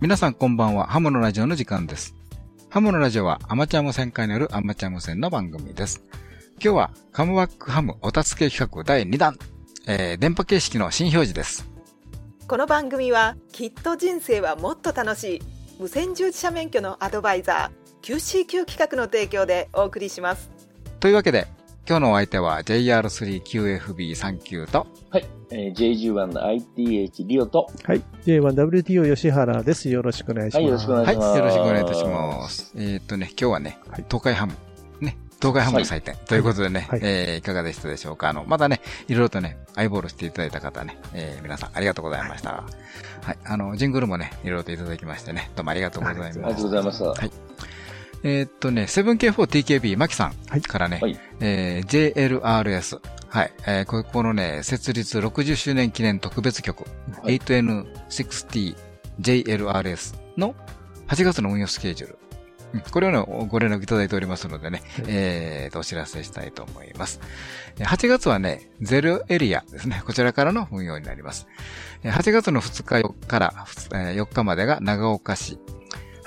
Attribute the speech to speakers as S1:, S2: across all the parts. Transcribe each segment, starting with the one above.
S1: 皆さんこんばんは、ハムのラジオの時間です。ハムのラジオはアマチュア無線化によるアマチュア無線の番組です。今日はカムバックハムお助け企画第2弾、えー、電波形式の新表示です。
S2: この番組はきっと人生はもっと楽しい無線従事者免許のアドバイザー QCQ 企画の提供でお送りします
S1: というわけで、今日のお相手は JR3QFB39 と、
S3: はい。えー JG1 の ITH リオと、
S4: はい。J1WTO 吉原です。よろしくお願いします。
S3: はいよろしくお願い
S1: はい、
S3: します
S1: よろしくお願いいたします。えーっとね、今日はね、
S4: はい
S1: 東海ハム、ね、東海ハムの祭典、ということでね、
S4: はい
S1: えーいかがでしたでしょうかあの、まだね、いろいろとね、アイボールしていただいた方ね、えー皆さんありがとうございました。はい、あの、ジングルもね、いろいろといただきましてね、どうもありがとうございます。
S3: ありがとうございました。
S1: はいえーっとね、7K4TKB マキさん
S3: はい
S1: からね、
S3: はい
S1: えー JLRS。はい。えーここのね、設立60周年記念特別曲、
S3: はい
S1: 8N60JLRS の8月の運用スケジュール。うんこれをね、ご連絡いただいておりますのでね、
S4: はい
S1: えーと、お知らせしたいと思います。えー8月はね、ゼロエリアですね。こちらからの運用になります。えー8月の2日4日からえー4日までが長岡市。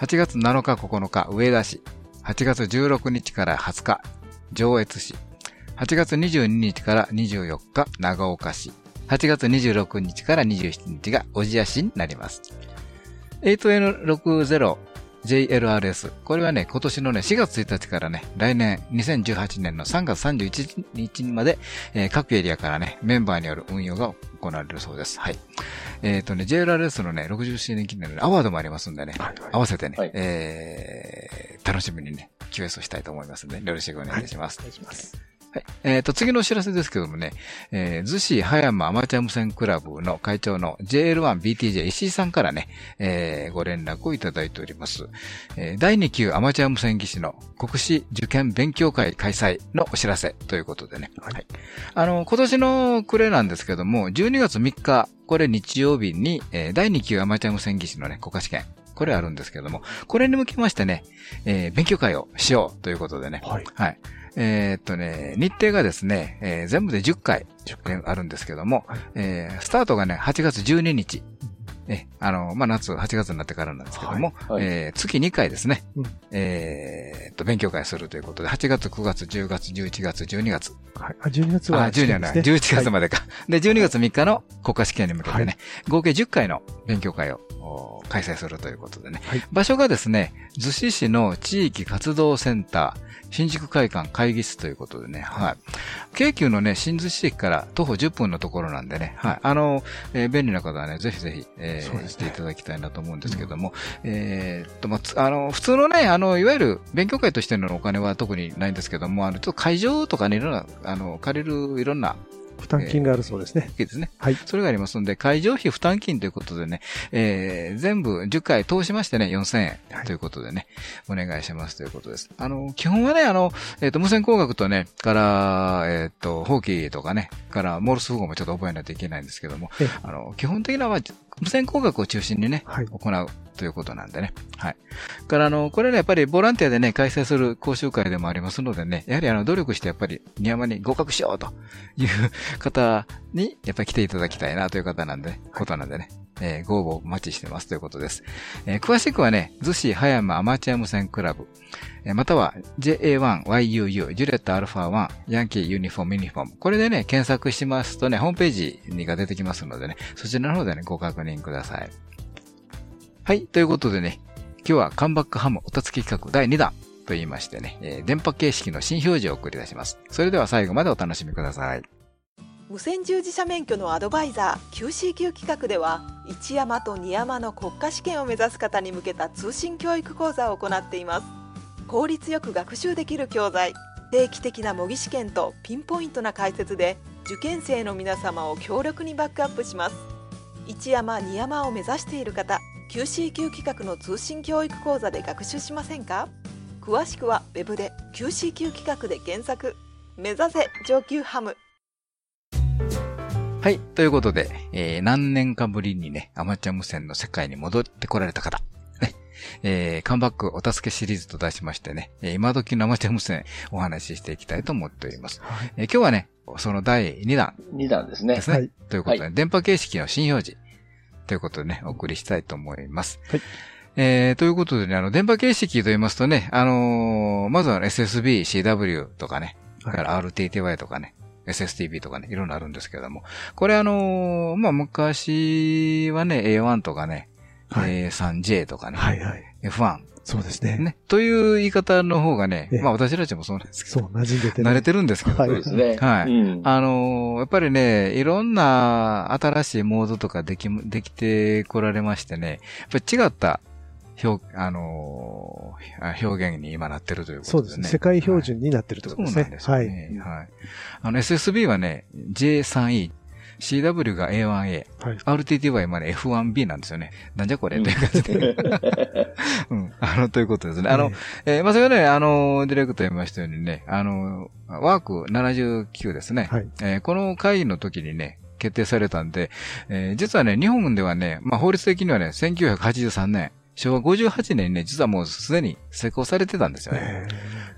S1: 8月7日9日上田市。8月16日から20日上越市。8月22日から24日長岡市。8月26日から27日が小千谷市になります。8N60 8N60JLRS。これはね、今年のね、4月1日からね、来年2018年の3月31日まで、えー各エリアからね、メンバーによる運用が行われるそうです。はい。えっ、とね、JLRS のね、60周年記念のアワードもありますんでね、
S4: はいはい
S1: 合わせてね、
S3: はい
S1: えー、楽しみにね、QS をしたいと思いますので、よろしくお願いします。
S4: お願いします。
S1: はい。えっ、と、次のお知らせですけどもね、えー、逗子葉山アマチュア無線クラブの会長の JL1BTJ 石井さんからね、えー、ご連絡をいただいております。えー、第2級アマチュア無線技師の国試受験勉強会開催のお知らせということでね。
S4: はい
S1: あの、今年の暮れなんですけども、12月3日、これ日曜日に、えー、第2級アマチュア無線技師のね、国家試験、これあるんですけども、これに向けましてね、えー、勉強会をしようということでね。
S4: はい。
S1: はい。えーっとね、日程がですね、えー全部で10回
S4: 10
S1: あるんですけども、
S4: はい
S1: えースタートがね、8月12日。え、あの、まあ、夏、8月になってからなんですけども、
S3: はいはい
S1: えー月2回ですね、
S4: うん
S1: えーっと、勉強会するということで、8月、9月、10月、11月、12月。
S4: はい。あ、12月
S1: あ、
S4: は、
S1: 12じゃない、11月までか。で、12月3日の国家試験に向けてね、
S4: は
S1: 合計10回の勉強会をお開催するということでね。
S4: はい。
S1: 場所がですね、逗子市の地域活動センター、新宿会館会議室ということでね、はい。京急のね、新逗子駅から徒歩10分のところなんでね、はい。あの、えー便利な方はね、ぜひぜひ、えーしていただきたいなと思うんですけども、えーっと、まあつ、あの、普通のね、あの、いわゆる勉強会としてのお金は特にないんですけども、あの、ちょっと会場とかね、いろんな、あの、借りるいろんな
S4: 負担金があるそうですね。
S1: ですね。
S4: はい。
S1: それがありますので、会場費負担金ということでね、えー、全部10回通しましてね、4000円
S4: はい
S1: ということでね、お願いしますということです。あの、基本はね、あの、えっ、と、無線工学とね、から、えっ、と、法規とかね、から、モールス符号もちょっと覚えないといけないんですけども
S4: ええ、
S1: あの、基本的なのは、無線工学を中心にね、
S4: はい。
S1: 行うということなんでね。はい。から、あの、これね、やっぱりボランティアでね、開催する講習会でもありますのでね、やはりあの、努力してやっぱり、ニヤマに合格しようという方に、やっぱり来ていただきたいなという方なんで、ことなんでね、えーご応募お待ちしてますということです。えー詳しくはね、逗子葉山アマチュア無線クラブ、えーまたは JA1YUU、ジュレットアルファ1、ヤンキーユニフォームユニフォーム。これでね、検索しますとね、ホームページにが出てきますのでね、そちらの方でね、ご確認ください。はい。ということでね、今日はカンバックハムおたつき企画第2弾と言いましてね、えー電波形式の新表示を送り出します。それでは最後までお楽しみください。
S2: 無線従事者免許のアドバイザー QCQ 企画では一山と二山の国家試験を目指す方に向けた通信教育講座を行っています。効率よく学習できる教材定期的な模擬試験とピンポイントな解説で受験生の皆様を強力にバックアップします。一山二山を目指している方 QCQ 企画の通信教育講座で学習しませんか？詳しくはウェブで QCQ 企画で検索。目指せ上級ハム。
S1: はい。ということで、えー何年かぶりにね、アマチュア無線の世界に戻ってこられた方。ね。えーカムバックお助けシリーズと題しましてね、えー今時のアマチュア無線お話ししていきたいと思っております。
S4: はい。
S1: えー今日はね、その第2弾
S3: 2弾ですね。
S4: はい
S1: ということで、電波形式の新表示ということでね、お送りしたいと思います。
S4: はい
S1: えー、ということでね、あの、電波形式と言いますとね、あのーまずは SSB、CW とかね、それから RTTY とかね、SSTB とかね、いろんなあるんですけども、これあのーまあ、昔はね、A1 とかね、
S4: はい。
S1: A3J とかね、
S4: はいはい。
S1: F1、
S4: そうですね。
S1: ね、という言い方の方がね
S4: ええ、
S1: まあ私たちもそうなんですけど、
S4: そう、馴染んでて、
S1: 慣れてるんですけど、
S4: はい。
S3: そうですね。
S1: はい。
S3: うん。
S1: あのーやっぱりね、いろんな新しいモードとかでき、できてこられましてね、やっぱり違った表、あのーあ表現に今なってるということですね。
S4: そうですね。世界標準になってるってことですね。
S1: そうなんですよね。はい。あの SSB はね、J3E、CW が A1A、
S4: はい。
S1: RTT は今ね F1B なんですよね。なんじゃこれ、
S3: うん
S1: という感じで。うん。あの、ということですね。あの、
S4: え
S1: えーまあ、それはね、あの、ディレクター言いましたようにね、あの、ワーク79ですね。
S4: ーはい。
S1: えーこの会議の時にね、決定されたんで、えー実はね、日本ではね、まあ、法律的にはね、1983年、昭和58年にね、実はもうすでに施行されてたんですよね。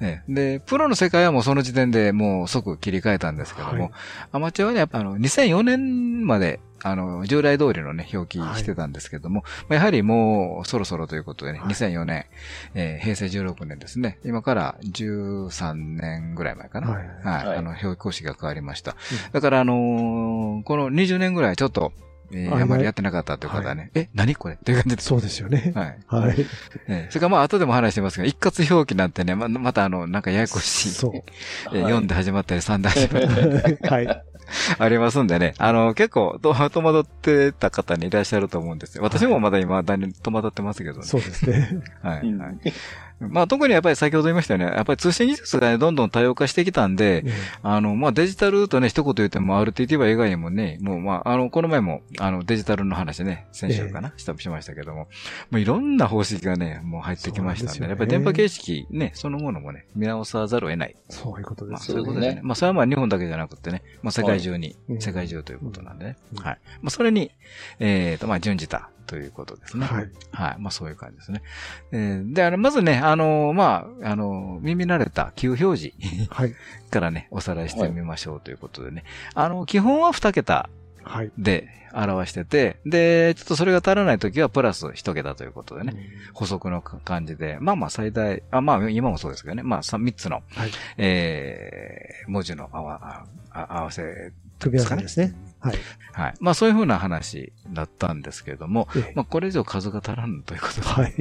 S4: え
S1: ね。で、プロの世界はもうその時点でもう即切り替えたんですけども、
S4: はい。
S1: アマチュアはね、やっぱあの、2004年まで、あの、従来通りのね、表記してたんですけども、まあやはりもうそろそろということでね、
S4: はい。
S1: 2004年、えー平成16年ですね、今から13年ぐらい前かな。
S4: は
S1: はい。い。
S3: はい。
S1: あの、表記公式が変わりました。だから、あのーこの20年ぐらいちょっと、えーあまりやってなかったという方はね、え、何これ？っていう感じで。
S4: そうですよね。
S1: はい。
S4: はい。
S1: えーそれからまあ後でも話してますが、一括表記なんてね、ま、またあの、なんかややこしい。
S4: そう。
S1: えー4で始まったり3で始まったり
S4: はい。
S1: ありますんでね。あの、結構、と 戸惑ってた方にいらっしゃると思うんですよ。私もまだ今、だに戸惑ってますけどね。
S4: そうですね。
S1: はい。まあ特にやっぱり先ほど言いましたよね。やっぱり通信技術がね、どんどん多様化してきたんで、あの、まあデジタルとね、一言言っても RTT は以外にもね、もうまあ、あの、この前も、あの、デジタルの話ね、先週かな、したしましたけども、もういろんな方式がね、もう入ってきましたんで、
S4: ね
S1: やっぱり電波形式ね、そのものもね、見直さざるを得ない。
S4: そういうことで
S1: まあ
S4: す
S1: そういうことですね。
S3: ね
S1: まあそれはまあ日本だけじゃなくてね、まあ世界中に、
S4: はい
S1: 世界中ということなんでね。
S4: うん
S1: はい。まあそれに、えっ、と、まあ準じたということですね。
S4: はい。
S1: はい。まあそういう感じですね。えーで、あの、まずね、あの、まあ、あの、耳慣れた旧表示
S4: はい。
S1: からね、おさらいしてみましょうということでね。あの、基本は2桁
S4: はい。
S1: で表してて、で、ちょっとそれが足らないときはプラス1桁ということでね、補足の感じで、まあまあ最大、あまあ今もそうですけどね、まあ 3, つの、
S4: はい。
S1: えー、文字の合わあ合わせ
S4: 組み合わせですね。はい。
S1: はい。まあそういうふうな話だったんですけれども、
S4: ええ
S1: まあこれ以上数が足らんということで。
S4: はい。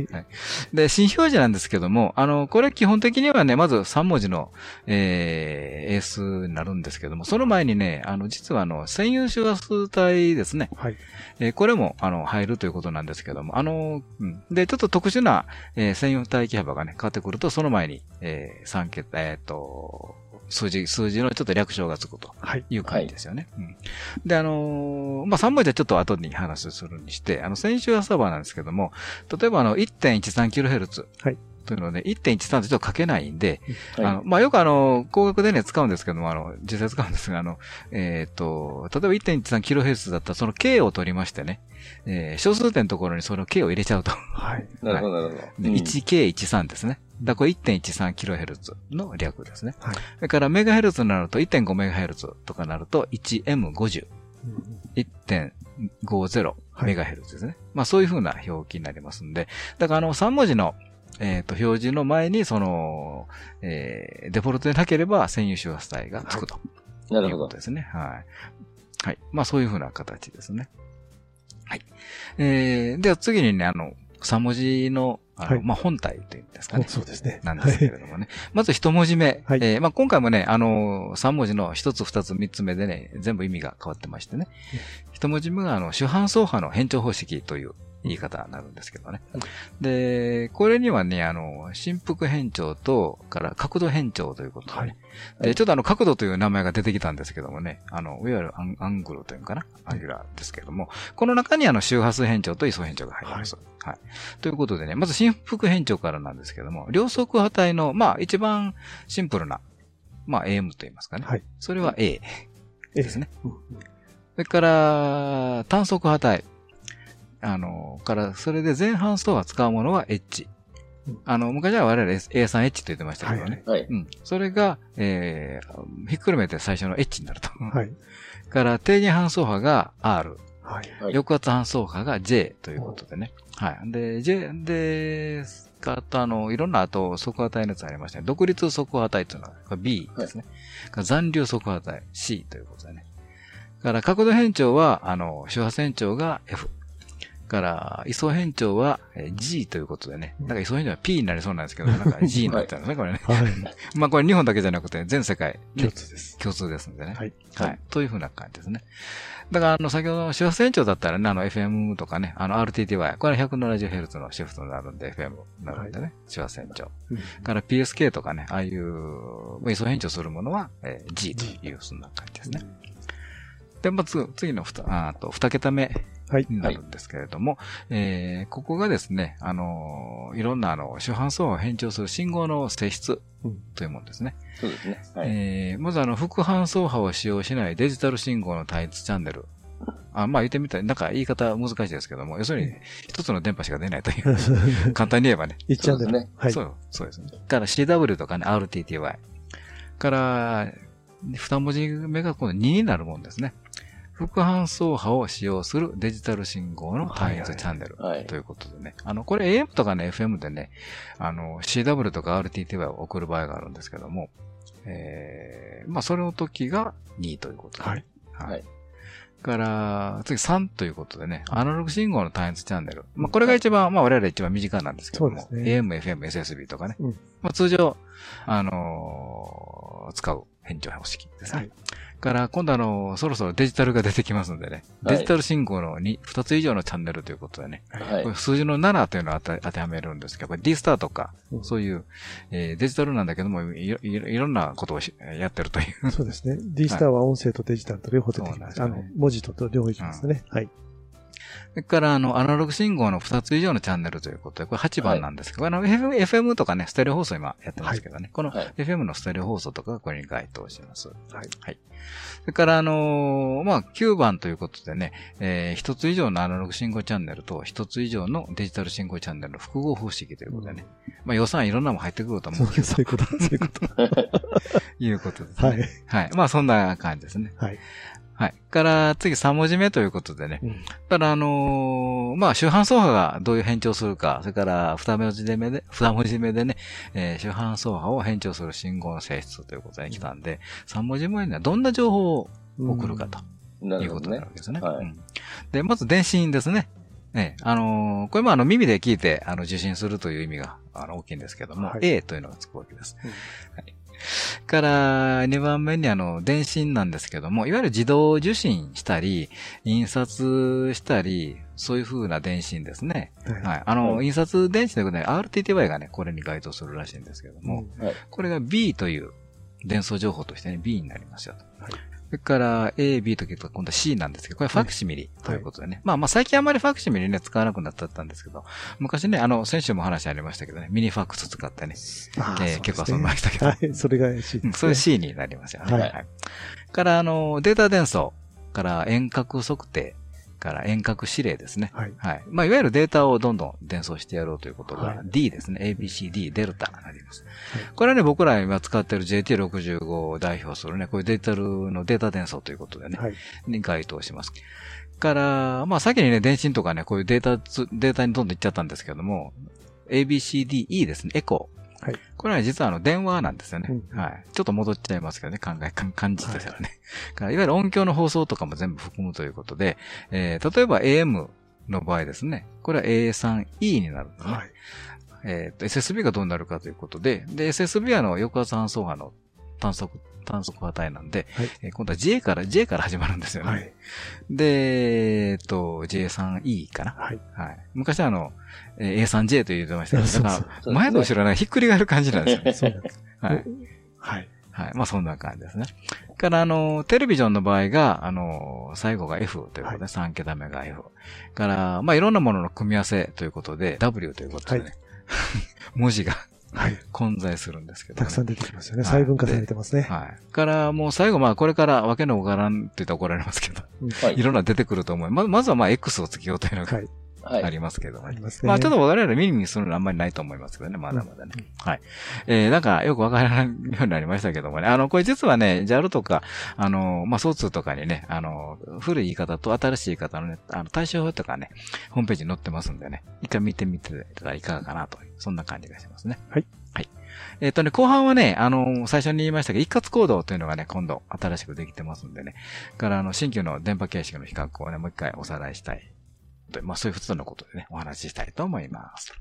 S1: で、新表示なんですけども、あの、これ基本的にはね、まず3文字の、えー、英数になるんですけども、その前にね、あの、実はあの、専用周波数帯ですね。
S4: はい。
S1: えーこれも、あの、入るということなんですけども、あの、うん。で、ちょっと特殊な、えー専用帯域幅がね、変わってくると、その前に、えー、3桁、えっ、と、数字、数字のちょっと略称がつくと。
S4: はい。
S1: いう感じですよね。うん、で、あのーまあ、3文字はちょっと後に話するにして、あの、先週はサーバーなんですけども、例えばあの、1.13kHz。
S4: はい。
S1: というので、1.13ってちょっと書けないんで、
S3: はい
S1: あの、まあ、よくあの、工学でね、使うんですけども、あの、実際使うんですが、あの、えっ、と、例えば 1.13kHz だったら、その K を取りましてね、えー小数点のところにその K を入れちゃうと。
S4: はい。
S3: なるほど、なるほど。
S1: で
S3: うん
S1: 1K13 ですね。だからこれ 1.13kHz の略ですね。
S4: はい。
S1: それからメガヘルツになると 1.5MHz とかなると 1M50。
S4: うん
S1: 1.50
S4: はい
S1: メガヘルツですね。まあそういう風な表記になりますんで、だからあの3文字の、えっ、と、表示の前にその、えー、デフォルトでなければ専用周波数帯がつくと
S3: ないるほど
S1: うこと。ですね。はい。はい。まあそういう風な形ですね。はい。えー、では次にね、あの、3文字の、あの、
S4: はい
S1: まあ本体というんですかね。
S4: そうですね。
S1: なんですけれどもね。まず一文字目。
S4: はい
S1: えーまあ、今回もね、あのー、三文字の一つ二つ三つ目でね、全部意味が変わってましてね。一文字目があの、主犯相波の変調方式という言い方になるんですけどね。で、これにはね、あの、振幅変調と、から角度変調ということでね。
S4: はい
S1: で、ちょっとあの、角度という名前が出てきたんですけどもね、あの、いわゆるアンアングルというのかな？アンギュラーですけども、この中にあの、周波数変調と位相変調が入ります。はい。ということでね、まず振幅変調からなんですけども、両側波体の、まあ、一番シンプルな、まあ、AM と言いますかね。
S4: はい。
S1: それは A
S4: え
S1: ですね。
S4: うん
S1: それから、単速波体。あの、から、それで前半層は使うものは H。
S4: うん
S1: あの、昔は我々 A3H と言ってましたけどね。
S4: はい
S3: はい。
S1: うん。それが、えー、ひっくるめて最初の H になると。
S4: はい。
S1: から、低減搬送波が R、
S4: はい。
S3: はい
S1: 抑圧搬送波が J ということでね。はい。で、J、で、あとあの、いろんなあと、速波体のやつありましたね。独立速波体というのは B ですね。から残留速波体 C ということでね。から、角度変調は、あの、周波線調が F。から、位相変調はえー G ということでね。なんか位相変調は P になりそうなんですけど、なんか G になってるんですね、これね。
S4: はい。
S1: まあこれ日本だけじゃなくて全世界、ね
S4: 共通です。
S1: 共通ですんでね。
S4: はい。
S1: はい。というふうな感じですね。だから、あの、先ほどの周波線長だったらね、あの、FM とかね、あの、RTTY、これは 170Hz のシフトになるんで、FM になるんでね、周波線長。
S4: うん
S1: から PSK とかね、ああいう、位相変調するものは、えー G という、そんな感じですね。で、まず、次のふた、ああと、二桁目
S4: はい。
S1: になるんですけれども、えーここがですね、あのーいろんなあの、周波数を変調する信号の性質
S4: うん
S1: というものですね。
S3: そうですね。はい。
S1: えーまずあの、副搬送波を使用しないデジタル信号の単一チャンネル。あまあ言ってみたら、なんか言い方難しいですけども、要するに一つの電波しか出ないという、簡単に言えばね。
S4: 一チャンネル。
S3: そうですね
S4: はい。
S1: そう、そうですね。から CW とかね、RTTY。から、二文字目が今度2になるもんですね。副搬送波を使用するデジタル信号の単一チャンネル。
S3: はい
S1: ということでね。あの、これ AM とかね、FM でね、あの、CW とか RTTY を送る場合があるんですけども、えー、まあ、それの時が2ということで、
S4: はい。
S1: は
S3: はい
S1: から、次3ということでね、アナログ信号の単一チャンネル。まあ、これが一番、まあ、我々一番身近なんですけども、
S4: ね
S1: AM、FM、SSB とかね。
S4: うん
S1: まあ、通常、あのー使う変調方式ですね。
S4: はい
S1: から、今度あの、そろそろデジタルが出てきますんでね、
S3: はい
S1: デジタル信号の 2, 2つ以上のチャンネルということでね、
S3: はい。
S1: 数字の7というのを当て当てはめるんですけど、D スターとか、
S4: うん
S1: そういう、えーデジタルなんだけどもいろいろ、いろんなことをしやってるという。
S4: そうですね。D スターは音声とデジタルと両方出てきます。
S1: すよね
S4: あの、文字と両方いきますね。はい。
S1: それから、あの、アナログ信号の2つ以上のチャンネルということで、これ8番なんですけど、あの、FM, FM とかね、ステレオ放送今やってますけどね、この
S3: はい
S1: FM のステレオ放送とかがこれに該当します。
S4: はい。
S1: はい。それから、あのーまあ、9番ということでね、えー、一つ以上のアナログ信号チャンネルと一つ以上のデジタル信号チャンネルの複合方式ということでね、まあ、予算いろんなもん入ってくると思
S4: う
S1: けど、
S4: そういうこと、そういうこと。
S1: いうことですね。
S4: はい。
S1: はい。まあ、そんな感じですね。
S4: はい。
S1: はい。から、次3文字目ということでね。
S4: うん
S1: だから、あのーまあ、周波数波がどういう変調するか、それから、二文字目で、二文字目でね、えー周波数波を変調する信号の性質ということに来たんで、三文字目にはどんな情報を送るかということになるわけですね。
S3: はい
S1: うんで、まず電信ですね。ね、あのーこれもあの耳で聞いて、あの、受信するという意味が、あの、大きいんですけども、
S4: はい
S1: A というのがつくわけです。
S4: うん
S1: はい。から、2番目にあの、電信なんですけども、いわゆる自動受信したり、印刷したり、そういう風な電信ですね。
S4: はい。
S1: はい。あの、
S3: はい
S1: 印刷電信ということで、RTTY がね、これに該当するらしいんですけども。これが B という伝送情報としてね、B になりますよと。
S4: はい
S1: それから A、B ときと今度は C なんですけど、これファクシミリということでね。まあまあ最近あんまりファクシミリね、使わなくなっちゃったんですけど、昔ね、あの、先週も話ありましたけどね、ミニファックス使ってね、えー結構遊びま
S4: し
S1: したけど、
S4: はい。それが C ですね。
S1: うんそれ C になりますよね。
S4: はい
S1: から、あの、データ伝送から遠隔測定から遠隔指令ですね。
S4: はい。
S1: はい。まあ、いわゆるデータをどんどん伝送してやろうということが、
S4: はい
S1: D ですね。ABCD、デルタになります。
S4: はい
S1: これはね、僕ら今使ってる JT65 を代表するね、こういうデジタルのデータ伝送ということでね、
S4: はい。
S1: に該当します。から、まあ、先にね、電信とかね、こういうデータつ、データにどんどんいっちゃったんですけども、ABCDE ですね、エコー。
S4: はい。
S1: これは実はあの電話なんですよね。
S4: うん
S1: はい。ちょっと戻っちゃいますけどね、考え、か感じとしてはね。からいわゆる音響の放送とかも全部含むということで、えー、例えば AM の場合ですね。これは A3E になるんですね。
S4: はい。
S1: えっ、と、SSB がどうなるかということで、で、SSB はあの、抑圧搬送波の単速、単速波体なんで、
S4: はい
S1: えー今度は J から、J から始まるんですよね。
S4: はい。
S1: で、えっと、J3E かな？
S4: はい。
S1: はい。昔はあの、えー A3J と言ってましたけど、だら、前と後ろがひっくり返る感じなんですよね。
S4: そうです。
S1: はい。
S4: はい。
S1: はい。まあそんな感じですね。から、あの、テレビジョンの場合が、あの、最後が F ということで、
S4: は
S1: 3桁目が F。から、まあいろんなものの組み合わせということで、W ということでね、
S4: は
S1: 文字が
S4: はい。
S1: 混在するんですけど、
S4: たくさん出てきますよね。
S1: はい
S4: 細分化されてますね。
S1: はい。から、もう最後、まあこれからわけのわからんって言ったら怒られますけど、
S4: うん
S3: はい
S1: いろんな出てくると思う。ままずはまあ X をつけようというのが、
S4: はい。
S3: はい
S1: ありますけどもね。
S4: ありますね。
S1: まあちょっと我々見にするのはあんまりないと思いますけどね、まだまだね。はい。えー、なんかよくわからないようになりましたけどもね。あの、これ実はね、JAL とか、あの、まあ、疎通とかにね、あの、古い言い方と新しい言い方のね、あの、対処法とかね、ホームページに載ってますんでね、一回見てみていたらいかがかなとそんな感じがしますね。
S4: はい。
S1: はい。えっ、とね、後半はね、あの、最初に言いましたけど、一括行動というのがね、今度新しくできてますんでね。から、あの、新旧の電波形式の比較をね、もう一回おさらいしたい。とまあ、そういう普通のことでね、お話ししたいと思います。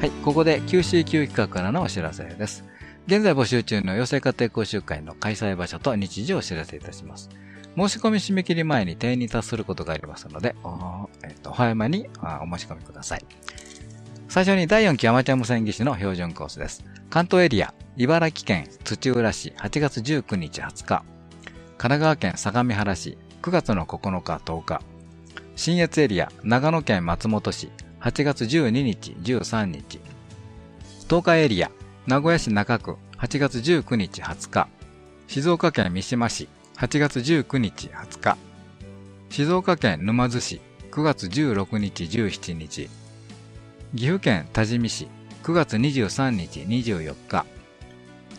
S1: はい、ここで QCQ 企画からのお知らせです。現在募集中の養成家庭講習会の開催場所と日時をお知らせいたします。申し込み締め切り前に定員に達することがありますので、お,、えっとお早めにあお申し込みください。最初に第4期アマチュア無線技師の標準コースです。関東エリア、茨城県土浦市8月19日20日、神奈川県相模原市9月の9日10日、新越エリア、長野県松本市8月12日13日、東海エリア、名古屋市中区8月19日20日、静岡県三島市8月19日20日、静岡県沼津市9月16日17日、岐阜県多治見市9月23日24日、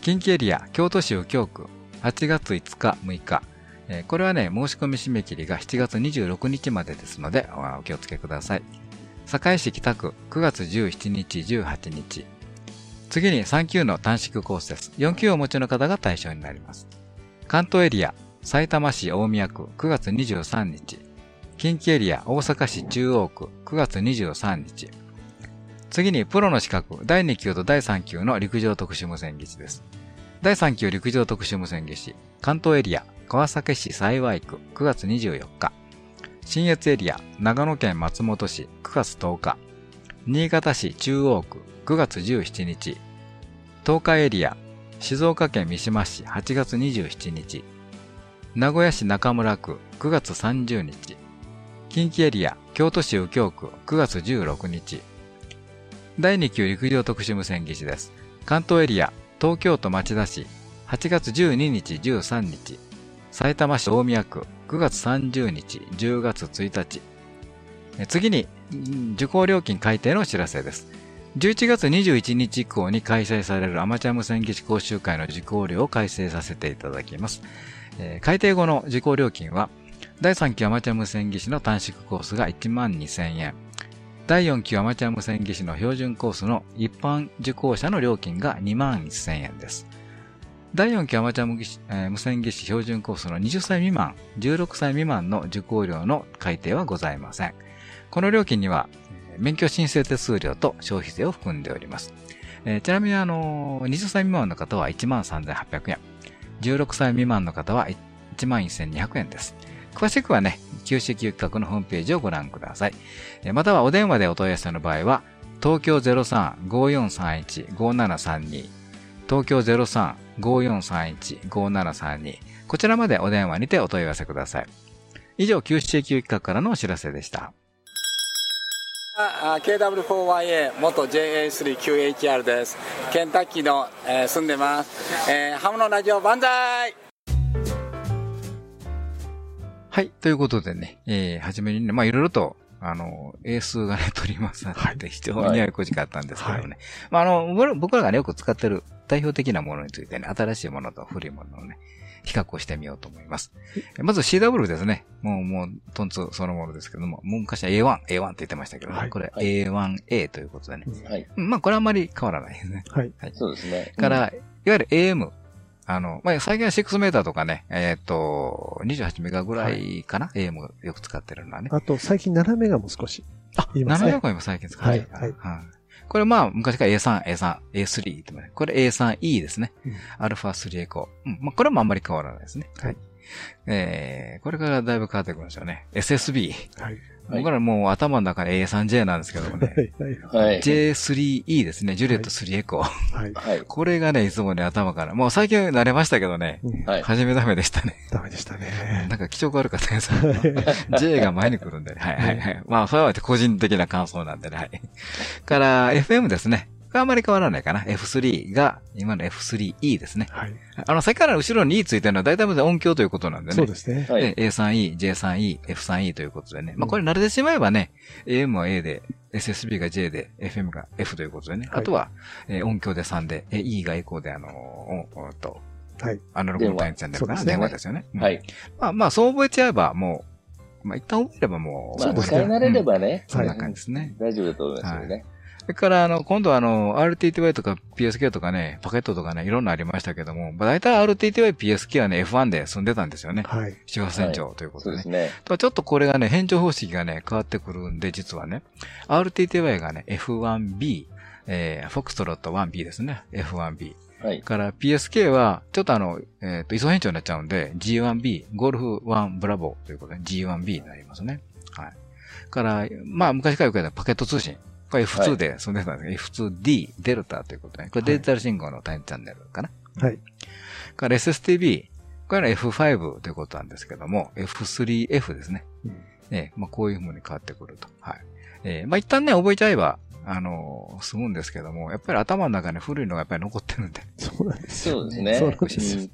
S1: 近畿エリア京都市右京区8月5日6日、えこれはね、申し込み締め切りが7月26日までですので、お気をつけください。堺市北区9月17日18日。次に3級の短縮コースです。4級をお持ちの方が対象になります。関東エリア、埼玉市大宮区9月23日。近畿エリア、大阪市中央区9月23日。次にプロの資格、第2級と第3級の陸上特殊無線技師です。第3級陸上特殊無線技師、関東エリア、川崎市幸区9月24日。新越エリア、長野県松本市9月10日。新潟市中央区9月17日。東海エリア、静岡県三島市8月27日。名古屋市中村区9月30日。近畿エリア、京都市右京区9月16日。第2級陸上特殊無線技師です。関東エリア、東京都町田市8月12日13日。埼玉市大宮区9月30日10月1日。次に、受講料金改定のお知らせです。11月21日以降に開催されるアマチュア無線技師講習会の受講料を改正させていただきます。えー改定後の受講料金は、第3期アマチュア無線技師の短縮コースが1万2000円。第4期アマチュア無線技師の標準コースの一般受講者の料金が2万1000円です。第4期アマチュア無線技師標準コースの20歳未満、16歳未満の受講料の改定はございません。この料金には、免許申請手数料と消費税を含んでおります。えーちなみにあのー20歳未満の方は13,800円。16歳未満の方は11,200円です。詳しくはね、九州企画のホームページをご覧ください。えまたはお電話でお問い合わせの場合は、東京03-5431-5732東京03-5431-5732こちらまでお電話にてお問い合わせください。以上、九州企画からのお知らせでした。
S5: あ KW4YA 元 JA3QHR です。ケンタッキーの、えー住んでます。えーハムのラジオ万歳
S1: はい。ということでね、えー、はじめにね、まあ、いろいろと、あの、英数がね、取りますので、非常にややこしかったんですけどね。
S4: はい
S1: まあ、あの、僕らがね、よく使ってる代表的なものについてね、新しいものと古いものをね、比較をしてみようと思います。まず CW ですね。もう、もう、トンツそのものですけども、もう昔は A1、A1 って言ってましたけどね、
S4: はい
S1: これ
S3: はい
S1: A1A ということでね。
S3: はい。
S1: うんまあ、これはあんまり変わらないですね。
S4: はい。
S3: そうですね。
S1: から、いわゆる AM。あの、まあ、最近は6メーターとかね、えっ、と、28メガぐらいかな、AM よく使ってるのはね。
S4: あと、最近7メガも少し。
S1: あ、
S4: ね
S1: 700個今最近使ってるから。
S4: はい
S1: これまあ、昔から A3、A3、A3 って言ってますこれ A3E ですね。
S4: うん
S1: アルファ3エコー。うん。まあ、これもあんまり変わらないですね。
S4: はい。
S1: えー、これからだいぶ変わってくるんですよね。SSB。
S4: はい。
S1: 僕らもう頭の中で A3J なんですけどもね。
S4: はい。
S3: はい。
S1: J3E ですね。ジュレット3エコー。
S4: はい。
S3: はい。
S1: これがね、いつもね、頭から。もう最近慣れましたけどね。
S4: うん
S3: はい。
S1: 初めダメでしたね。
S4: ダメでした
S1: な
S4: ね。
S1: んか気色悪かったです。J が前に来るんでね。はいはいはい。まあ、それは個人的な感想なんでね。はい。から、FM ですね。これあまり変わらないかな。F3 が、今の F3E ですね。
S4: はい。
S1: あの、先から後ろに E ついてるのは大体音響ということなんでね。
S4: そうですね。
S3: はい。
S1: で A3E、J3E、F3E ということでね。まあ、これ慣れてしまえばね、AM は A で、SSB が J で、FM が F ということでね。
S4: はい
S1: あとは、えー音響で3で、えー E がエコーで、あのーおおっと、
S4: はい。
S1: アナログの単位チャンネルかな。
S4: 電話
S1: 電話ですよね。うん
S3: はい。
S1: まあまあ、そう覚えちゃえば、もう、まあ一旦覚えればもう、
S3: まあ、
S4: そうですね
S3: 使い慣れればね。
S1: そんな感じですね。
S3: 大丈夫だと思いますよね。
S1: それから、あの、今度はあの、RTTY とか PSK とかね、パケットとかね、いろんなありましたけども、まあ大体 RTTY、PSK はね、F1 で済んでたんですよね。
S4: はい。
S1: 周波線長ということでね。
S3: そうですね。
S1: とちょっとこれがね、変調方式がね、変わってくるんで、実はね、RTTY がね、F1B、えー、フォクストロット 1B ですね。F1B。
S3: はい。
S1: から PSK は、ちょっとあの、えっ、と、位相変調になっちゃうんで、G1B、ゴルフ1ブラボーということで G1B になりますね。はい。から、まあ、昔からよくやったパケット通信。これ F2 で住んでたんですけど、F2D、デルタということで、これデジタル信号のタイムチャンネルかな？
S4: はい。
S1: から SSTB、これは F5 ということなんですけども、F3F ですね。
S4: うん
S1: ええまあこういう風に変わってくると。はい。えーまあ一旦ね、覚えちゃえば、あのー済むんですけども、やっぱり頭の中に古いのがやっぱり残ってるんで。
S4: そうなんですよ。
S3: そうですね。
S4: そうなんですよ。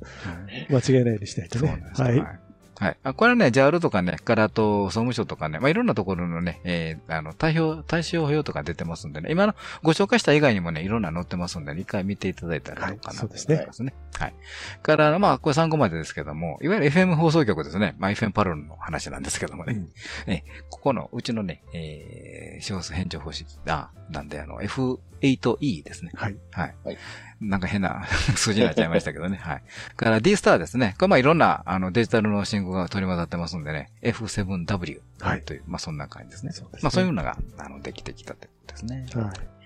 S4: 間違いないようにしないとね
S1: そうなんで。すよ。
S4: はい。
S1: はい。あこれはね、JAL とかね、からあと、総務省とかね、まあ、いろんなところのね、えー、あの、対応、対象表とか出てますんでね、今のご紹介した以外にもね、いろんな載ってますんで、ね、一回見ていただいたらどうかなと思いますね。はい。から、まあ、これ参考までですけども、いわゆる FM 放送局ですね。まあ、FM パロルの話なんですけどもね。
S4: うん
S1: えここの、うちのね、えー、小数変調方式、あ、なんで、あの、F8E ですね。
S4: はい。
S1: はい。
S3: はい
S1: なんか変な 数字になっちゃいましたけどね。はい。から D スターですね。これまあいろんなあのデジタルの信号が取り混ざってますんでね。F7W
S4: はい
S1: という、まあそんな感じですね。
S4: そうですね
S1: まあそういうのが、あの、できてきたということですね。
S4: はい。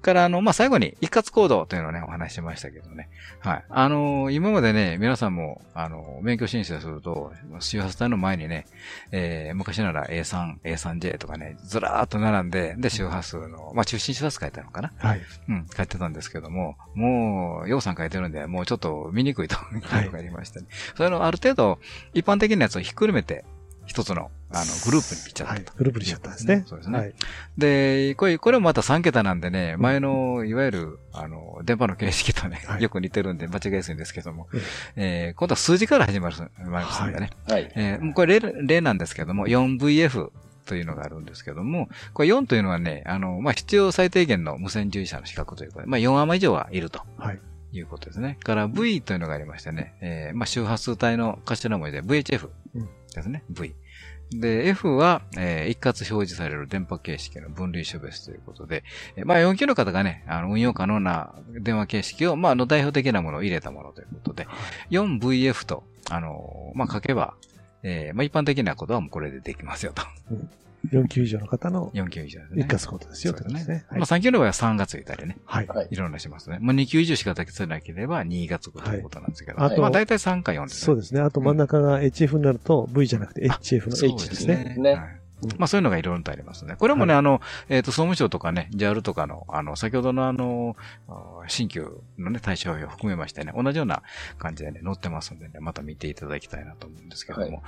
S1: から、あの、まあ、最後に一括行動というのをね、お話ししましたけどね。はい。あの、今までね、皆さんも、あの、免許申請すると、周波数帯の前にね、えー、昔なら A3、A3J とかね、ずらーっと並んで、で、周波数の、まあ、中心周波数書いてあるのかな？
S4: はい。
S1: うん、書いてたんですけども、もう、ようさん書いてるんで、もうちょっと見にくいというのがありましたね。それのある程度、一般的なやつをひっくるめて、一つの、あの、グループにしちゃったと。。
S4: はいグループにしちゃったんですね。
S1: そうですね
S4: はい。
S1: で、これ、これもまた3桁なんでね、前の、いわゆる、あの、電波の形式とね、
S4: はい
S1: よく似てるんで間違いやすいんですけども、
S4: え
S1: えー今度は数字から始まる、始まりますんでね。
S3: はい。
S1: えーこれ例、例なんですけども、4VF というのがあるんですけども、これ4というのはね、あの、まあ、必要最低限の無線従事者の資格ということで、まあ、4アマ以上はいると。
S4: はい。
S1: いうことですね。から V というのがありましてね、えーまあ、周波数帯の頭文字で VHF
S4: うん
S1: ですね、V。で、F は、えー一括表示される電波形式の分類種別ということで、えーまあ、4キロの方がね、あの、運用可能な電話形式を、まあ、あの、代表的なものを入れたものということで、4VF と、あの、まあ、書けば、えーまあ、一般的なことはもうこれでできますよと。
S4: 4級以上の方の
S1: 4級以上ですね。
S4: 一括コードですよ、
S1: そうですね。。
S4: ってことですねはい
S1: まあ、3級の場合は3がついたりね。
S4: はい。
S3: はい。
S1: いろんなしますね。まあ、2級以上しか出せなければ2がつくということなんですけど、
S4: はいあと
S1: まあ、大体3か4ですね。
S4: そうですね。あと真ん中が HF になると V じゃなくて HF の
S1: そう
S4: H ですね。
S3: ね
S1: はいまあそういうのがいろいろとありますね。これもね、あの、えっ、と、総務省とかね、JAL とかの、あの、先ほどのあの、あ新旧のね、対象表を含めましてね、同じような感じでね、載ってますんでね、また見ていただきたいなと思うんですけども、
S3: はい。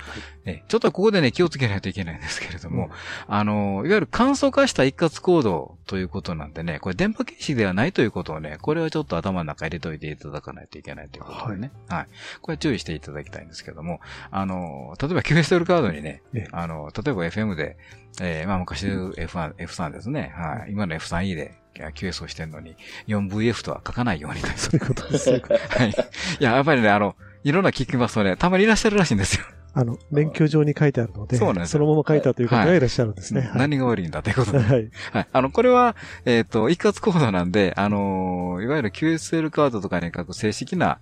S1: えちょっとここでね、気をつけないといけないんですけれども、あの、いわゆる簡素化した一括行動ということなんでね、これ電波形式ではないということをね、これはちょっと頭の中入れといていただかないといけないということでね、はい。これ注意していただきたいんですけども、あの、例えば QSL カードにね
S4: ええ、
S1: あの、例えば FM で、えーまあ昔 F1、F3 ですね、はい。今の F3E で QS をしてるのに、4VF とは書かないようにという
S4: そういうことです。
S1: はい。いや、やっぱりね、あの、いろんな聞きますとね、たまにいらっしゃるらしいんですよ。
S4: あの、免許状に書いてあるので、
S1: そうなんですよ
S4: のまま書いたという方がいらっしゃるんですね。はい。
S1: 何が悪いんだということで。
S4: はい。
S1: はい。あの、これは、えっ、と、一括コードなんで、あのーいわゆる QSL カードとかに書く正式な、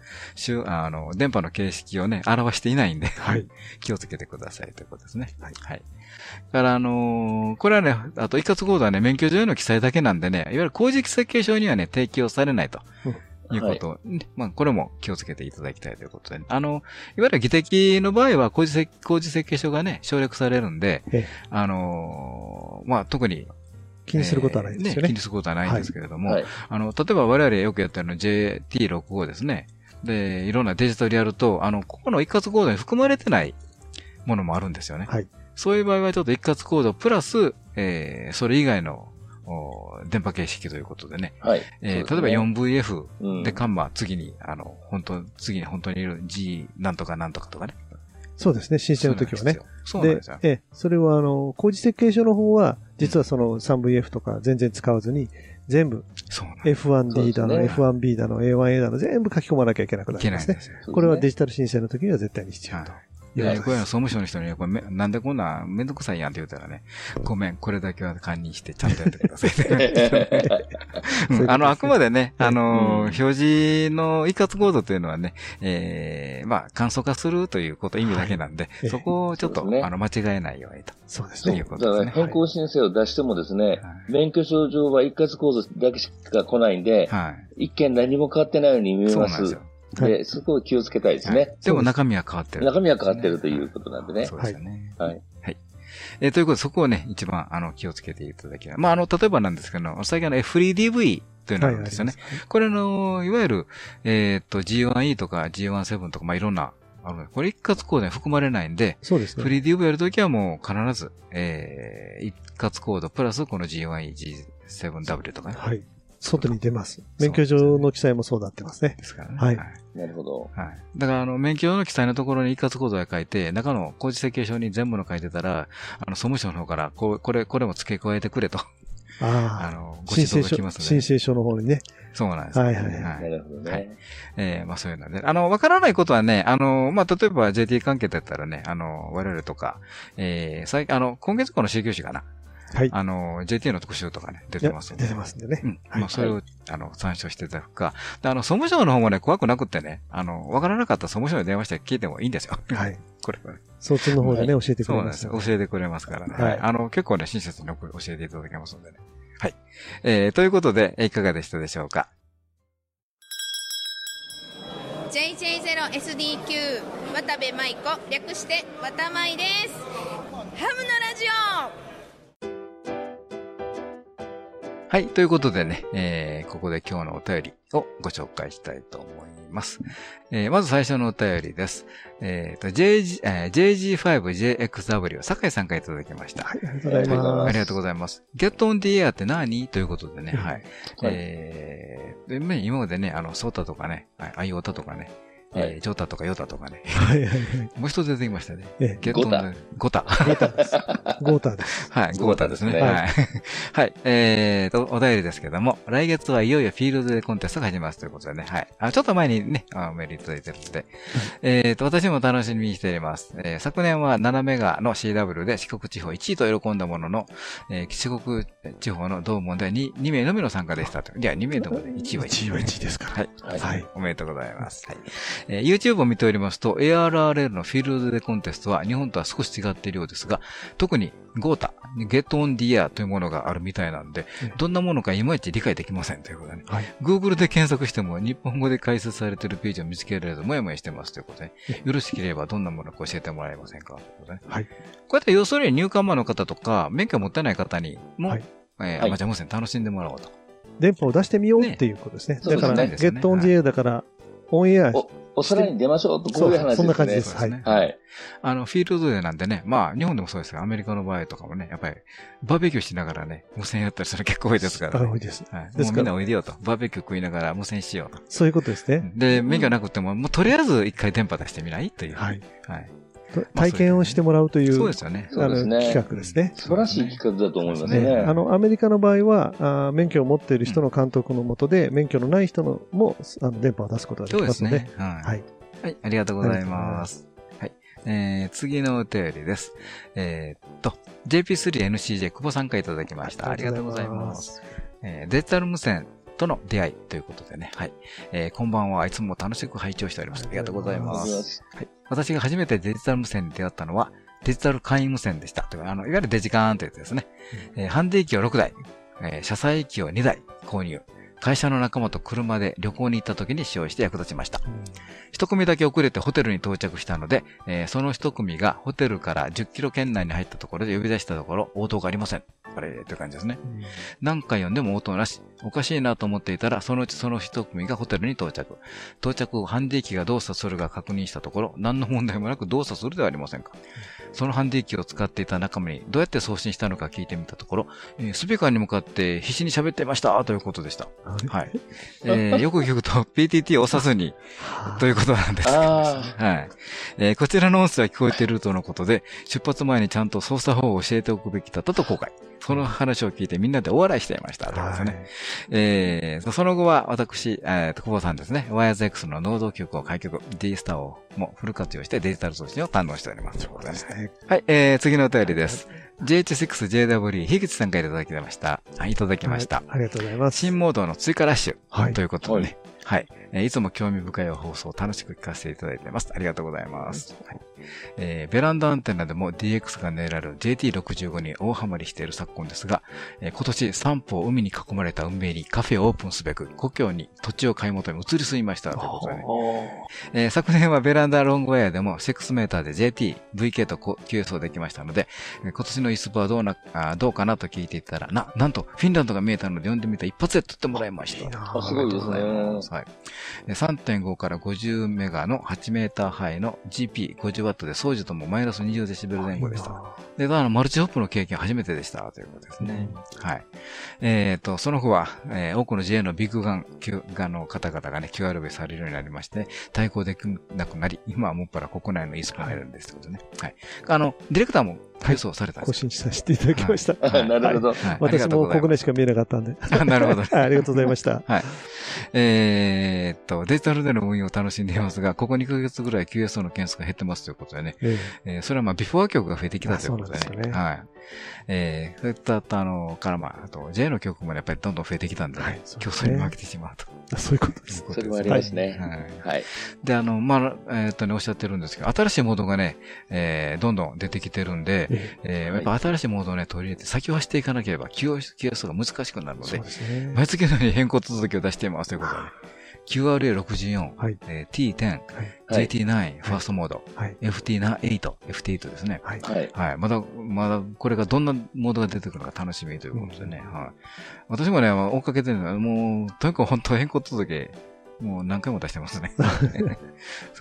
S1: あの、電波の形式をね、表していないんで、
S4: はい。
S1: 気をつけてくださいということですね。
S4: はい
S1: はい。だから、あのーこれはね、あと一括コードはね、免許上への記載だけなんでね、いわゆる工事設計書にはね、提供されないと。いうことまあ、これも気をつけていただきたいということで、あの、いわゆる議的の場合は工事設、工事設計書がね、省略されるんで、
S4: ええ
S1: あのーまあ、特に、
S4: 気にすることはないですよね。
S1: えー気にすることはないんですけれども、
S3: はい。
S1: あの、例えば我々よくやってるの JT65 ですね。で、いろんなデジタルやると、あの、ここの一括コードに含まれてないものもあるんですよね。
S4: はい。
S1: そういう場合はちょっと一括コードプラス、えー、それ以外のお電波形式ということでね。
S3: はい。
S1: えー例えば 4VF
S3: うん
S1: で、カンマ、次に、あの、本当次に本当にいる G なんとかなんとかとかね。
S4: そうですね、申請の時はね。で
S1: そうなんですよ。、
S4: ええ、それはあの、工事設計書の方は、実はその 3VF とか全然使わずに、全部
S1: そうなんです。
S4: F1D だの、
S3: そうで
S4: F1B だの、A1A だの、全部書き込まなきゃいけなくないりますね。
S1: けないんですよ。
S3: そうですね
S4: これはデジタル申請の時には絶対に必要と。
S1: はいいや、
S4: こ
S1: れは総務省の人に、これめ、なんでこんなめんどくさいやんって言ったらね、ごめん、これだけは堪忍してちゃんとやってください。うんあの、あくまでね、あの、表示の一括コードというのはね、ええまあ、簡素化するということ、意味だけなんで、
S4: はい
S1: そこをちょっと、
S3: ね
S1: あの、間違えないようにと。
S4: そうですね
S1: いう。ことですね。
S3: 変更申請を出してもですね、
S1: はい
S3: 免許証上は一括構造だけしか来ないんで、
S1: はい。
S3: 一見何も変わってないように見えます。
S1: そうなんですよ。
S3: で、そこを気をつけたいです
S1: はい
S3: ね。
S1: でも中身は変わってる。
S3: 中身は変わってるということなんでね。
S1: そうですよね。
S3: はい。
S1: えーということで、そこをね、一番、あの、気をつけていただきたい。まあ、あの、例えばなんですけど、最近あの FreeDV というのがあるんですよね。これあの、いわゆる、えっと、G1E とか G17 とか、まあ、いろんな、あの、これ一括コードに含まれないんで、
S4: そうですね。
S1: フリー DV やるときはもう必ず、えー、一括コードプラスこの G1E、G7W とかね。
S4: はい。外に出ます。免許証の記載もそうなってますね。
S1: ですからね。
S4: はい
S3: なるほど。
S1: はい。だから、あの、免許の記載のところに一括コードが書いて、中の工事設計書に全部の書いてたら、あの、総務省の方から、こう、これ、これも付け加えてくれと、あ
S4: ああ。
S1: の、ご指導
S4: 申請書
S1: が来ます、ので。
S4: 申請書の方にね。
S1: そうなんです。
S4: はいはいはい
S3: なるほどね。
S1: はいえー、まあそういうので。あの、わからないことはね、あの、まあ例えば JT 関係だったらね、あの、我々とか、えー、最近、あの、今月号の C 級誌かな。
S4: はい。
S1: あの、JT の特集とかね、出てますんで
S4: 出てますんでね
S1: う。ん。
S4: はい
S1: まあ、それを、あの、参照していただくか。で、あの、総務省の方もね、怖くなくってね、あの、わからなかったら総務省に電話して聞いてもいいんですよ。
S4: はい。
S1: これこれ。
S4: そっちの方でね、教えてく
S1: そうなんですよ。
S4: れますよ。
S1: 教えてくれますからね。
S4: はい
S1: はい。あの、結構ね、親切に教えていただけますのでね。はい。えー、ということで、いかがでしたでしょうか
S6: ？JJ0SDQ 渡部舞子略して渡舞ですハムのラジオ
S1: はい。ということでね、えー、ここで今日のお便りをご紹介したいと思います。えー、まず最初のお便りです。えーと、JG、えー JG5JXW、酒井さんからいただきました。
S4: はい、ありがとうござい
S3: ありがとうござい
S4: ま。
S1: ありがとうございます。Get on the air って何？ということでね、はい。
S3: はい
S1: えー今までね、あの、ソータとかね、はいアイオタとかね、
S3: はい
S1: えージョータとかヨタとかね、
S4: はいはいはい。
S1: もう一つ出てきましたね。
S4: ええ、
S3: ゴタ
S1: ゴタ。
S4: ゴータです。ゴータです。
S1: はい、ゴータですね。はい。はい。えーと、お便りですけども、来月はいよいよフィールドでコンテストが始まるということでね、はい。あちょっと前にね、あメールいただいてるので、えーと、私も楽しみにしています。えー昨年は7メガの CW で四国地方1位と喜んだものの、えー四国地方の同門では 2, 2名のみの参加でしたと。いや、2名ともで1位は1
S4: 1位は1位ですから。
S1: はい。
S3: はい
S4: はい
S1: おめでとうございます。はい。えー YouTube を見ておりますと、ARRL のフィールドでコンテストは日本とは少し違っているようですが、特に GOTA、Get on the Air というものがあるみたいなんで
S4: ええ、
S1: どんなものかいまいち理解できませんということでね。
S4: はい。
S1: Google で検索しても日本語で解説されているページを見つけられず、もやもやしてますということで、
S4: え
S1: よろしければどんなものか教えてもらえませんか？ということでね。
S4: はい。
S1: こうやって要するに入管マの方とか、免許を持ってない方にも、
S4: はい
S1: えー
S3: はい
S1: アマチュア無線楽しんでもらおうと。
S4: 電波を出してみようっていうことですね。
S3: ね
S4: だから、
S1: ね
S4: ゲットオン JA だから、オンエア、
S3: お、お皿に出ましょうと、こういう話ですね。
S4: そんな感じです。はい。
S3: はい。
S1: あの、フィールドでなんでね、まあ、日本でもそうですが、アメリカの場合とかもね、やっぱり、バーベキューしながらね、無線やったりするの結構多いですから、ね。
S4: あ多いです。
S1: はい。もうみんなおいでよと。バーベキュー食いながら無線しようと。
S4: そういうことですね。
S1: で、免許なくても、もうとりあえず一回電波出してみないという。
S4: はい。
S1: はい。
S4: と体験をしてもらうという、
S1: そうですよね。
S4: 企画ですね。
S3: 素晴らしい企画だと思いますね。
S4: ね、あの、アメリカの場合は、あー免許を持っている人の監督のもとで、免許のない人のも、あの、電波を出すことがで
S1: そうで
S4: きますすので、
S1: ね。はい。
S4: はい。
S1: はい、ありがとうございます。はい。えー、次のお便りです。えーっと、JP3NCJ 久保さんからいただきました。ありがとうございます。えーデジタル無線との出会いということでね。はい。えーこんばんはいつも楽しく拝聴しております。ありがとうございます。はい。私が初めてデジタル無線に出会ったのは、デジタル簡易無線でした。というかあの、いわゆるデジカーンというやつですね。えーハンディ機を6台、えー車載機を2台購入。会社の仲間と車で旅行に行った時に使用して役立ちました。一組だけ遅れてホテルに到着したので、えーその一組がホテルから10キロ圏内に入ったところで呼び出したところ、応答がありません。あれという感じですね。何回読んでも応答なし。おかしいなと思っていたら、そのうちその一組がホテルに到着。到着後、ハンディ機が動作するが確認したところ、何の問題もなく動作するではありませんか。そのハンディ機を使っていた仲間にどうやって送信したのか聞いてみたところ、えースピーカーに向かって必死に喋っていましたということでした。はい。えー よく聞くと PTT を押さずに、ということなんですけど
S3: あ
S1: はい。えーこちらの音声は聞こえているとのことで、出発前にちゃんと操作法を教えておくべきだったと後悔。その話を聞いてみんなで大笑いしていました。とですね。えーその後は私、えーと、久保さんですね、YSX のノード曲を開局、D スターをもフル活用してデジタル送信を堪能しております。そうですね。はい、えー、次のお便りです。GH6JW、樋口さんからいただきました。はい、いただきました。
S4: はいありがとうございます。
S1: 新モードの追加ラッシュ。
S4: はい
S1: ということでね。はい。えーいつも興味深い放送を楽しく聞かせていただいています。ありがとうございます。はいえーベランダアンテナでも DX が狙える JT65 に大ハマりしている昨今ですが、えー今年三方海に囲まれた運命にカフェをオープンすべく故郷に土地を買い求め移り住みました。ということでね。えー昨年はベランダロングウェアでも6メーターで JT、VK とこ QS できましたので、えー今年のイスパはどうな、あーどうかなと聞いていたら、な、なんとフィンランドが見えたので読んでみた一発で撮ってもらいました。
S3: あすごいですね
S1: はい。えー3.5から50メガの8メーターハイの GP50 ワットで掃除ともマイナス20デシベル前後でした。で、あの、マルチホップの経験初めてでした、ということですね。はい。えっ、と、その後は、えー多くの JA のビッグガン、Q ガンの方々がね、QRB されるようになりまして、対抗できなくなり、今はもっぱら国内の e スポになるんです、ということね。はい。あの、ディレクターも配送されたんです
S4: 更新させていただきました。
S1: はい
S3: なるほど。
S1: はい
S4: 私も国内
S1: 内
S4: しか見えなかったんで。
S1: なるほど。
S4: はいありがとうございました。
S1: はい。えーっと、デジタルでの運用を楽しんでいますが、ここ2ヶ月ぐらい QSO の件数が減ってますということでね。
S4: え
S1: えーそれはまあ、ビフォー曲が増えてきたということでね。
S4: あそうなんですよね
S1: はい。えー、そういった、あの、からまあ、あと、J の曲もねやっぱりどんどん増えてきたんでね、
S4: はい
S1: 競争に負けてしまうと。
S4: えそういうことです。
S3: それもありますね。
S1: はい。
S3: はい。
S1: で、あの、まあ、えーっとね、おっしゃってるんですけど、新しいモードがね、えー、どんどん出てきてるんで、
S4: え
S1: えー、やっぱ新しいモードをね、取り入れて先を走っていかなければ、QS が難しくなるので
S4: えそう、ですね。
S1: 毎月のように変更続きを出していますということでね。QRA64、
S4: はい。
S1: えー T10、
S4: はい。
S3: はい
S1: JT9、ファーストモード、
S4: はい。
S1: FT8、FT8 ですね。
S4: はい。
S1: まだ、まだ、これがどんなモードが出てくるのか楽しみということでね。はい。私もね、追っかけてるのは、もう、とにかく本当変更届け、もう何回も出してますね。そ れ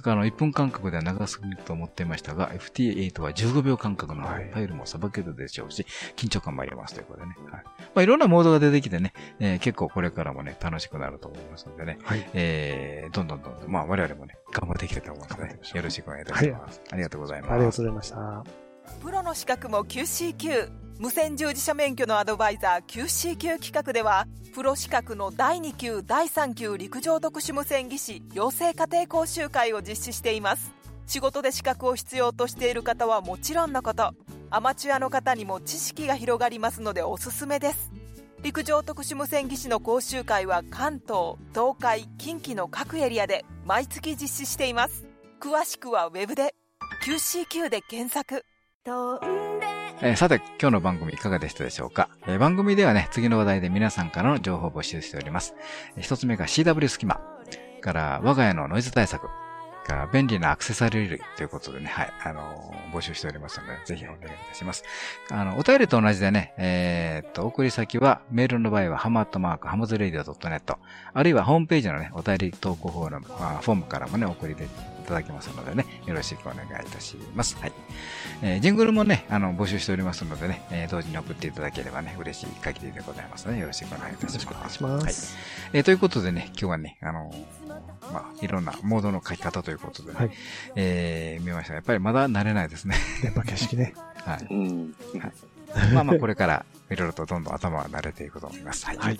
S1: からあの、1分間隔では長すぎると思っていましたが、FT8 は15秒間隔のフ
S4: はい
S1: ァイルもさばけるでしょうし、緊張感もありますということでね。はい。まあ、いろんなモードが出てきてね、えー結構これからもね、楽しくなると思いますのでね。
S4: はい。
S1: えー、どんどんどんどん、まあ我々もね、頑張っていきたいと思いますので、よろしくお願いいたします。ありがとうございます。
S4: ありがとうございました。
S2: プロの資格も QCQ 無線従事者免許のアドバイザー QCQ 企画ではプロ資格の第2級第3級陸上特殊無線技師養成家庭講習会を実施しています。仕事で資格を必要としている方はもちろんのこと。アマチュアの方にも知識が広がりますのでおすすめです。陸上特殊無線技師の講習会は関東東海近畿の各エリアで毎月実施しています。詳しくはウェブで。QCQ で検索。
S1: えーさて、今日の番組いかがでしたでしょうか、えー番組ではね、次の話題で皆さんからの情報を募集しております。えー一つ目が CW 隙間。から、我が家のノイズ対策。から、便利なアクセサリー類ということでね、はい、あのー募集しておりますので、ぜひお願いいたします。あの、お便りと同じでね、えーっと、送り先は、メールの場合は、ハマットマーク、ハムズレイディオ .net、あるいはホームページのね、お便り投稿フォーム、からもね、送りでただけますのでね、よろしくお願いいたします。はい。えージングルもね、あの、募集しておりますのでね、えー同時に送っていただければね、嬉しい限りでございますので、よろしくお願いいたします。
S4: お願いします。
S1: はい。えーということでね、今日はね、あのまあ、いろんなモードの書き方ということでね、
S4: はい
S1: えー見ました。やっぱりまだ慣れないですね。
S4: 電波形式ね。
S1: はい。
S3: うん。
S1: まあまあ、これから、いろいろとどんどん頭が慣れていくと思います。はい。は
S4: はいい。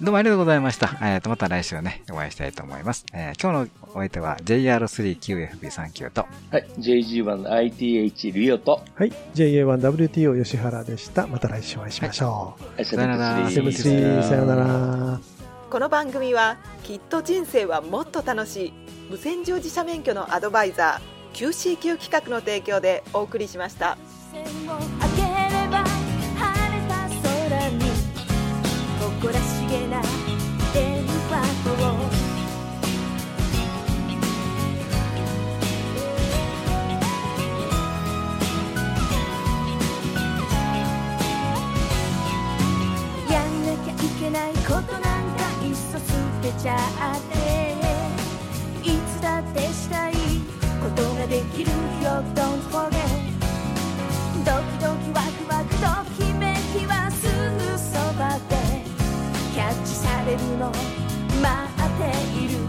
S1: どうもありがとうございました。えーと、また来週ね、お会いしたいと思います。えー今日のお相手は JR3QFB39 と、
S3: はい。JG1ITH リオと、
S4: はい。JA1WTO 吉原でした。また来週お会いしましょう。
S1: さよなら
S4: セブンスリー、さよなら。
S2: この番組はきっと人生はもっと楽しい無線乗自社免許のアドバイザー QCQ 企画の提供でお送りしました。
S7: やらしげな電話といけないことなんかいっそ捨てちゃって。るの。待っている。